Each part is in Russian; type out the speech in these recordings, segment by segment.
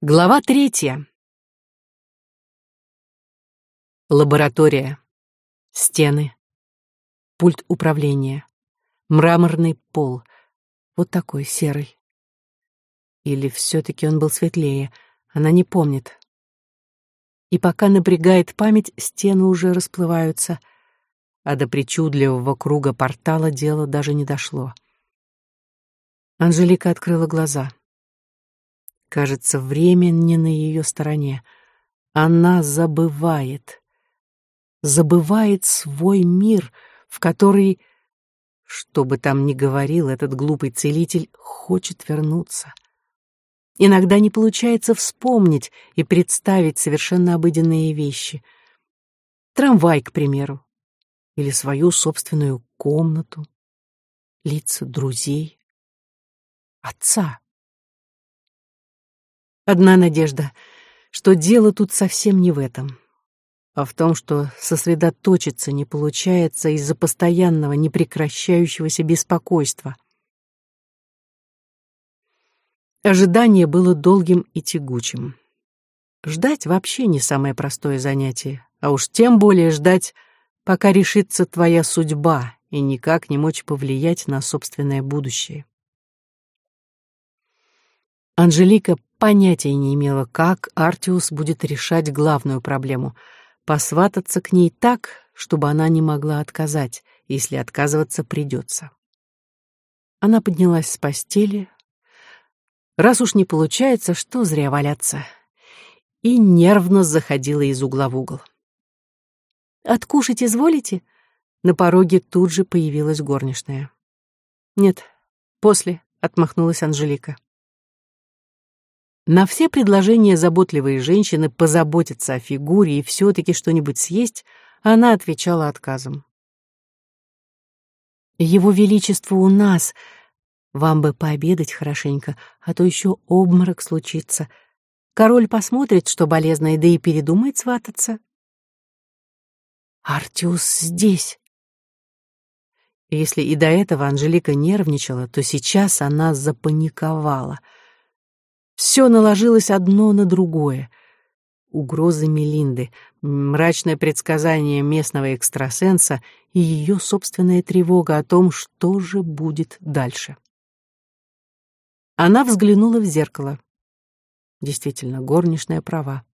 Глава третья. Лаборатория. Стены. Пульт управления. Мраморный пол. Вот такой серый. Или все-таки он был светлее, она не помнит. И пока напрягает память, стены уже расплываются, а до причудливого круга портала дело даже не дошло. Анжелика открыла глаза. Кажется, время не на ее стороне. Она забывает. Забывает свой мир, в который, что бы там ни говорил этот глупый целитель, хочет вернуться. Иногда не получается вспомнить и представить совершенно обыденные вещи. Трамвай, к примеру, или свою собственную комнату, лица друзей, отца. Одна надежда, что дело тут совсем не в этом, а в том, что сосредоточиться не получается из-за постоянного, непрекращающегося беспокойства. Ожидание было долгим и тягучим. Ждать вообще не самое простое занятие, а уж тем более ждать, пока решится твоя судьба и никак не мочь повлиять на собственное будущее. Анжелика понятия не имела, как Артиус будет решать главную проблему — посвататься к ней так, чтобы она не могла отказать, если отказываться придется. Она поднялась с постели. Раз уж не получается, что зря валяться. И нервно заходила из угла в угол. «Откушать изволите?» На пороге тут же появилась горничная. «Нет, после», — отмахнулась Анжелика. На все предложения заботливой женщины позаботиться о фигуре и все-таки что-нибудь съесть она отвечала отказом. «Его Величество у нас. Вам бы пообедать хорошенько, а то еще обморок случится. Король посмотрит, что болезное, да и передумает свататься». «Артиус здесь». Если и до этого Анжелика нервничала, то сейчас она запаниковала — все наложилось одно на другое. Угрозы Мелинды, мрачное предсказание местного экстрасенса и ее собственная тревога о том, что же будет дальше. Она взглянула в зеркало. Действительно, горничная права.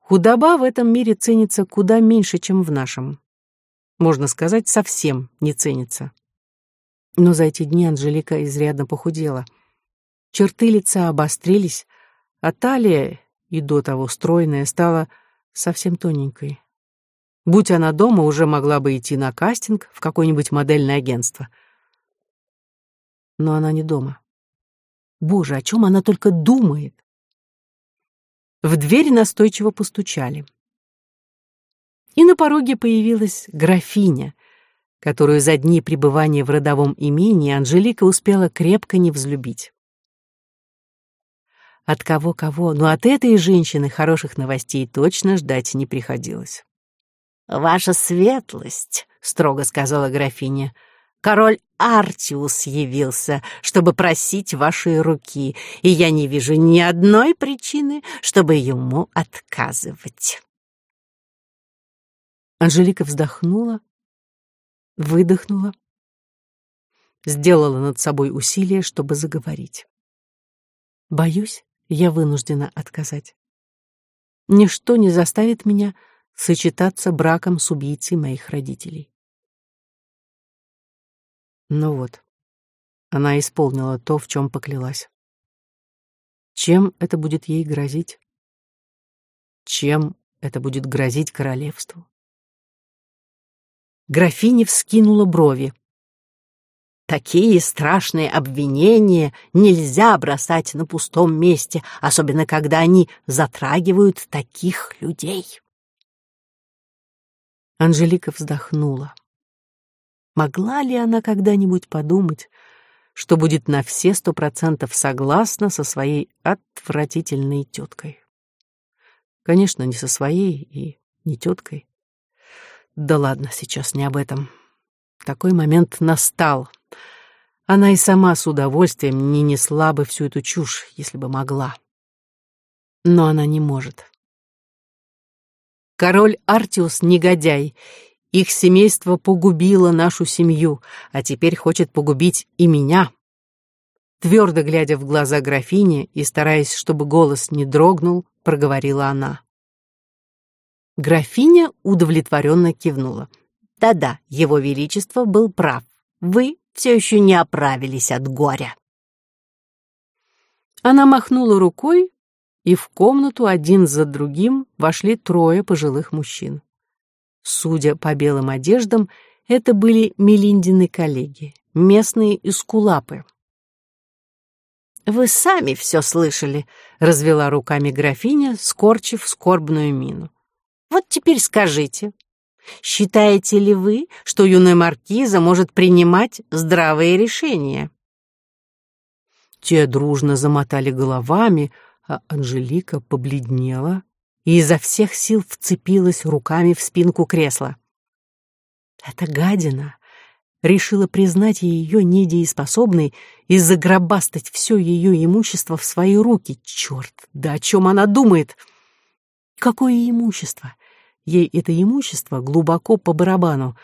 Худоба в этом мире ценится куда меньше, чем в нашем. Можно сказать, совсем не ценится. Но за эти дни Анжелика изрядно похудела — Черты лица обострились, а талия, и до того стройная, стала совсем тоненькой. Будь она дома, уже могла бы идти на кастинг в какое-нибудь модельное агентство. Но она не дома. Боже, о чем она только думает? В дверь настойчиво постучали. И на пороге появилась графиня, которую за дни пребывания в родовом имении Анжелика успела крепко не взлюбить. От кого-кого, но от этой женщины хороших новостей точно ждать не приходилось. «Ваша светлость», — строго сказала графиня, — «король Артиус явился, чтобы просить вашей руки, и я не вижу ни одной причины, чтобы ему отказывать». Анжелика вздохнула, выдохнула, сделала над собой усилие, чтобы заговорить. «Боюсь, я вынуждена отказать. Ничто не заставит меня сочетаться браком с убийцей моих родителей. Ну вот, она исполнила то, в чем поклялась. Чем это будет ей грозить? Чем это будет грозить королевству? Графиня вскинула брови. Такие страшные обвинения нельзя бросать на пустом месте, особенно когда они затрагивают таких людей. Анжелика вздохнула. Могла ли она когда-нибудь подумать, что будет на все сто процентов согласна со своей отвратительной теткой? Конечно, не со своей и не теткой. Да ладно, сейчас не об этом. Такой момент настал. Она и сама с удовольствием не несла бы всю эту чушь, если бы могла. Но она не может. Король Артиус — негодяй. Их семейство погубило нашу семью, а теперь хочет погубить и меня. Твердо глядя в глаза графине и стараясь, чтобы голос не дрогнул, проговорила она. Графиня удовлетворенно кивнула. Да-да, его величество был прав. Вы все еще не оправились от горя. Она махнула рукой, и в комнату один за другим вошли трое пожилых мужчин. Судя по белым одеждам, это были Мелиндины коллеги, местные эскулапы. «Вы сами все слышали», — развела руками графиня, скорчив скорбную мину. «Вот теперь скажите, считаете ли вы, что юная маркиза может принимать здравые решения?» Те дружно замотали головами, а Анжелика побледнела и изо всех сил вцепилась руками в спинку кресла. Эта гадина решила признать ее недееспособной и загробастать все ее имущество в свои руки. Черт, да о чем она думает? Какое имущество? Ей это имущество глубоко по барабану.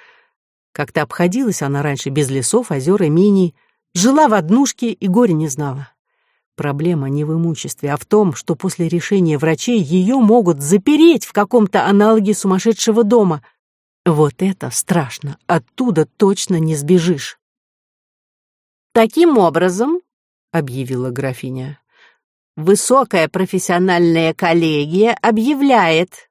Как-то обходилась она раньше без лесов, озер, имений, жила в однушке и горе не знала. Проблема не в имуществе, а в том, что после решения врачей ее могут запереть в каком-то аналоге сумасшедшего дома. Вот это страшно, оттуда точно не сбежишь. «Таким образом», — объявила графиня, «высокая профессиональная коллегия объявляет,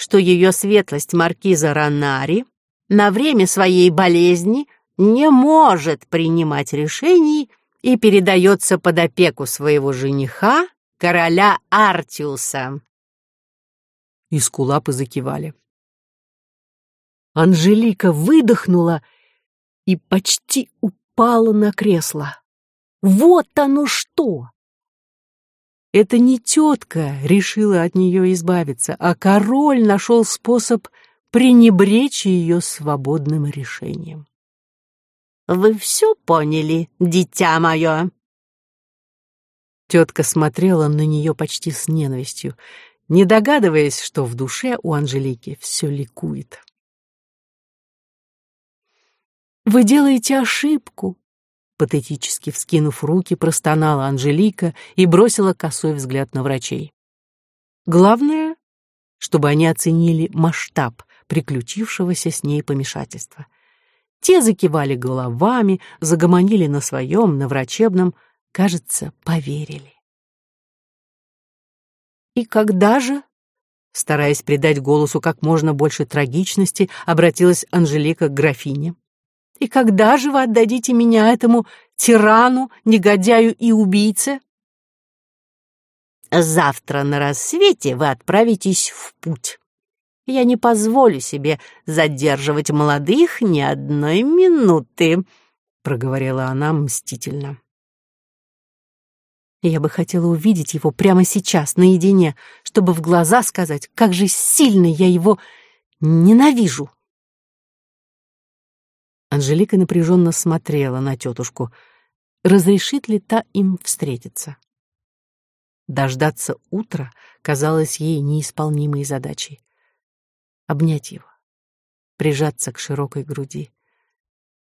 что ее светлость маркиза Ранари на время своей болезни не может принимать решений и передается под опеку своего жениха, короля Артиуса. Искулапы закивали. Анжелика выдохнула и почти упала на кресло. Вот оно что! Это не тетка решила от нее избавиться, а король нашел способ пренебречь ее свободным решением. Вы все поняли, дитя мое?» Тетка смотрела на нее почти с ненавистью, не догадываясь, что в душе у Анжелики все ликует. «Вы делаете ошибку», — патетически вскинув руки, простонала Анжелика и бросила косой взгляд на врачей. «Главное, чтобы они оценили масштаб приключившегося с ней помешательства — те закивали головами, загомонили на своем, на врачебном, кажется, поверили. «И когда же?» Стараясь придать голосу как можно больше трагичности, обратилась Анжелика к графине. «И когда же вы отдадите меня этому тирану, негодяю и убийце?» «Завтра на рассвете вы отправитесь в путь», я не позволю себе задерживать молодых ни одной минуты», — проговорила она мстительно. Я бы хотела увидеть его прямо сейчас, наедине, чтобы в глаза сказать, как же сильно я его ненавижу. Анжелика напряженно смотрела на тетушку. Разрешит ли та им встретиться? Дождаться утра казалось ей неисполнимой задачей обнять его, прижаться к широкой груди,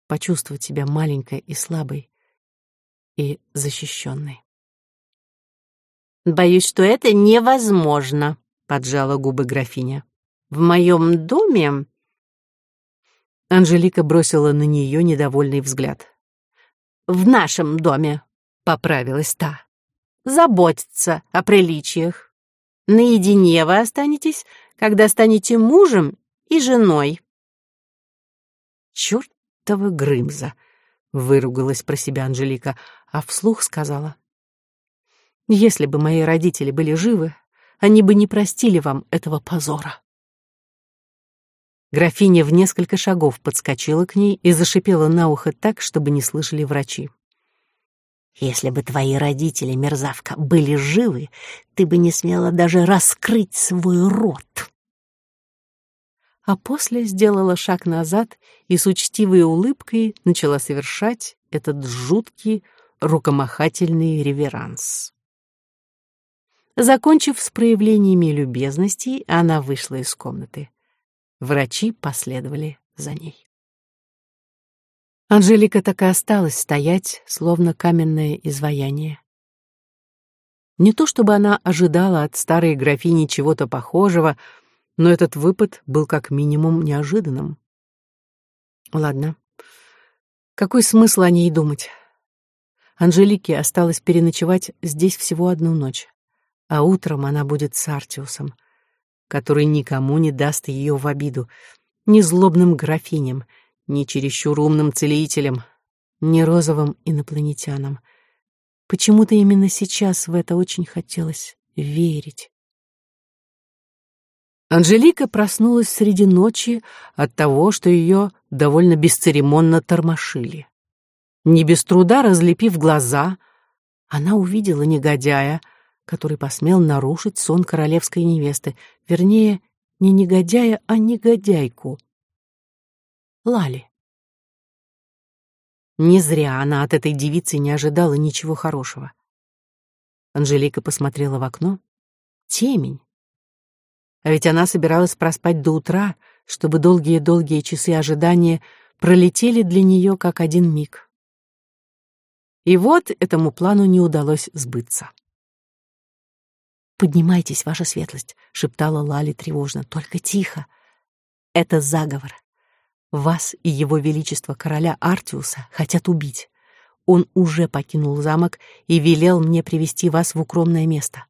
почувствовать себя маленькой и слабой и защищенной. «Боюсь, что это невозможно», — поджала губы графиня. «В моем доме...» Анжелика бросила на нее недовольный взгляд. «В нашем доме», — поправилась та. «Заботиться о приличиях. Наедине вы останетесь, когда станете мужем и женой. Чёртова Грымза, выругалась про себя Анжелика, а вслух сказала. Если бы мои родители были живы, они бы не простили вам этого позора. Графиня в несколько шагов подскочила к ней и зашипела на ухо так, чтобы не слышали врачи. Если бы твои родители, мерзавка, были живы, ты бы не смела даже раскрыть свой рот. А после сделала шаг назад и с учтивой улыбкой начала совершать этот жуткий рукомахательный реверанс. Закончив с проявлениями любезности, она вышла из комнаты. Врачи последовали за ней. Анжелика так и осталась стоять, словно каменное изваяние. Не то чтобы она ожидала от старой графини чего-то похожего, но этот выпад был как минимум неожиданным. Ладно. Какой смысл о ней думать? Анжелике осталось переночевать здесь всего одну ночь, а утром она будет с Артиусом, который никому не даст ее в обиду, ни злобным графиням, ни чересчур умным целителям, ни розовым инопланетянам. Почему-то именно сейчас в это очень хотелось верить. Анжелика проснулась среди ночи от того, что ее довольно бесцеремонно тормошили. Не без труда разлепив глаза, она увидела негодяя, который посмел нарушить сон королевской невесты, вернее, не негодяя, а негодяйку. Лали. Не зря она от этой девицы не ожидала ничего хорошего. Анжелика посмотрела в окно. Темень. А ведь она собиралась проспать до утра, чтобы долгие-долгие часы ожидания пролетели для нее как один миг. И вот этому плану не удалось сбыться. «Поднимайтесь, ваша светлость», — шептала Лали тревожно, — «только тихо. Это заговор. Вас и его величество короля Артиуса хотят убить. Он уже покинул замок и велел мне привести вас в укромное место».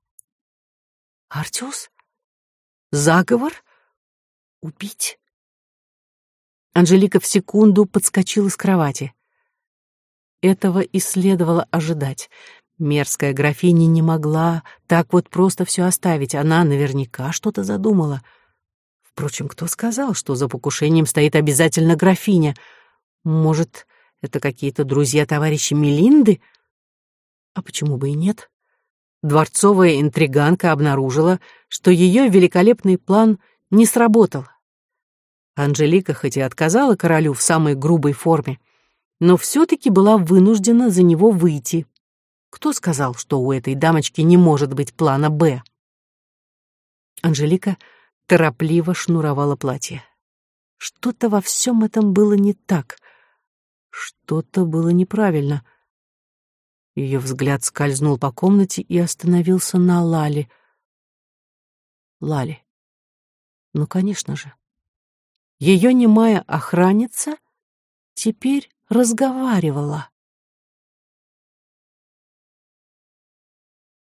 «Артиус?» Заговор? Убить? Анжелика в секунду подскочила с кровати. Этого и следовало ожидать. Мерзкая графиня не могла так вот просто все оставить. Она наверняка что-то задумала. Впрочем, кто сказал, что за покушением стоит обязательно графиня? Может, это какие-то друзья-товарищи Мелинды? А почему бы и нет? Дворцовая интриганка обнаружила, что ее великолепный план не сработал. Анжелика хоть и отказала королю в самой грубой форме, но все-таки была вынуждена за него выйти. Кто сказал, что у этой дамочки не может быть плана «Б»? Анжелика торопливо шнуровала платье. Что-то во всем этом было не так. Что-то было неправильно — ее взгляд скользнул по комнате и остановился на Лале. Лали. Ну, конечно же. Ее немая охранница теперь разговаривала.